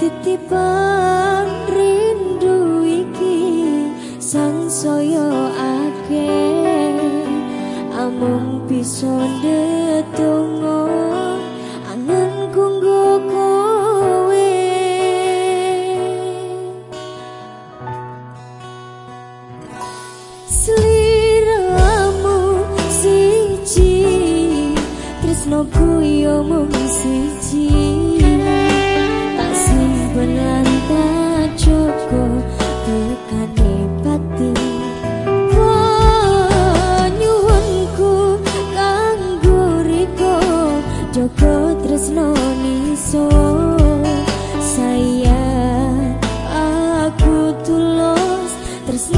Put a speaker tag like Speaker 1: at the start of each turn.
Speaker 1: titipan rindu iki sang soyo ake amung bisa detungo angen kunggu kowe. Sliramu siji trisno kuyo mung siji. saya aku tulus terus